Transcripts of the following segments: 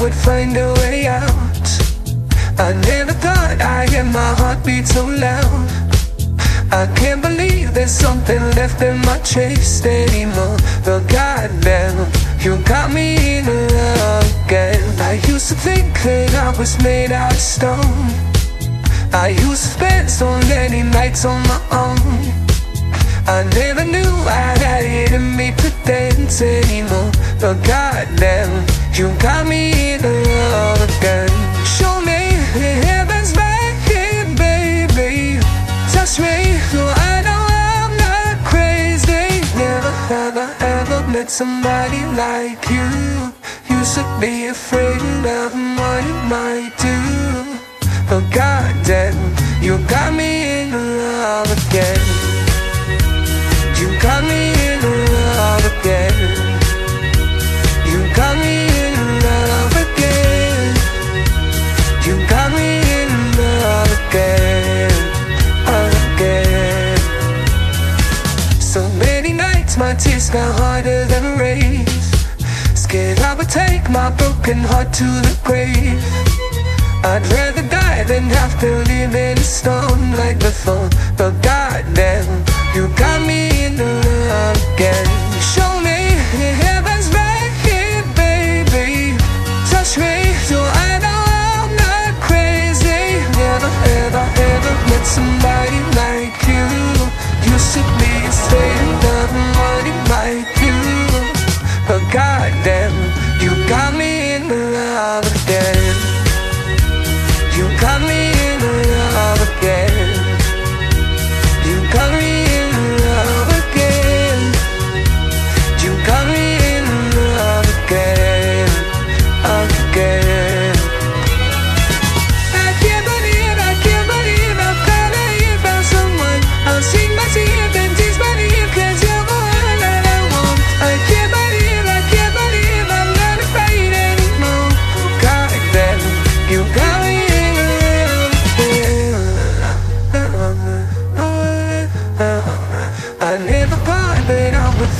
would find a way out. I never thought I'd hear my heartbeat so loud. I can't believe there's something left in my chest anymore. But goddamn, you got me in love again. I used to think that I was made out of stone. I used to spend so many nights on my own. I never knew I had it in me to dance anymore. But goddamn, you got me in love again. Show me the heavens baby. Touch me I know I'm not crazy. Never have ever met somebody like you. Used to be afraid of what it might do. But goddamn, you got me my tears got harder than a rain. Scared I would take my broken heart to the grave. I'd rather die than have to live in stone like before. But goddamn, you got me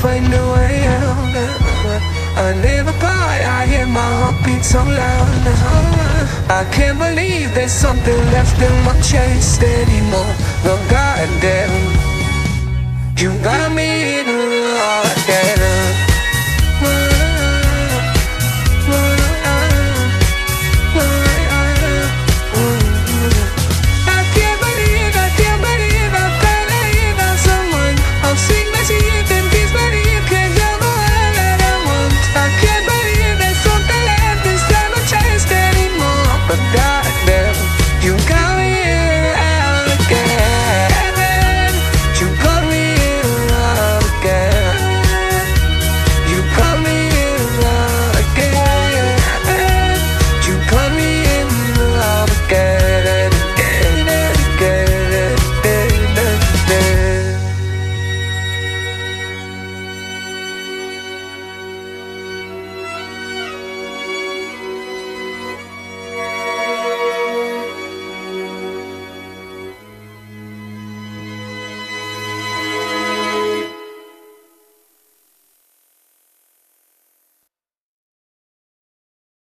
find a way out. I never thought I'd hear my heartbeat so loud. I can't believe there's something left in my chest anymore. But goddamn, you got me.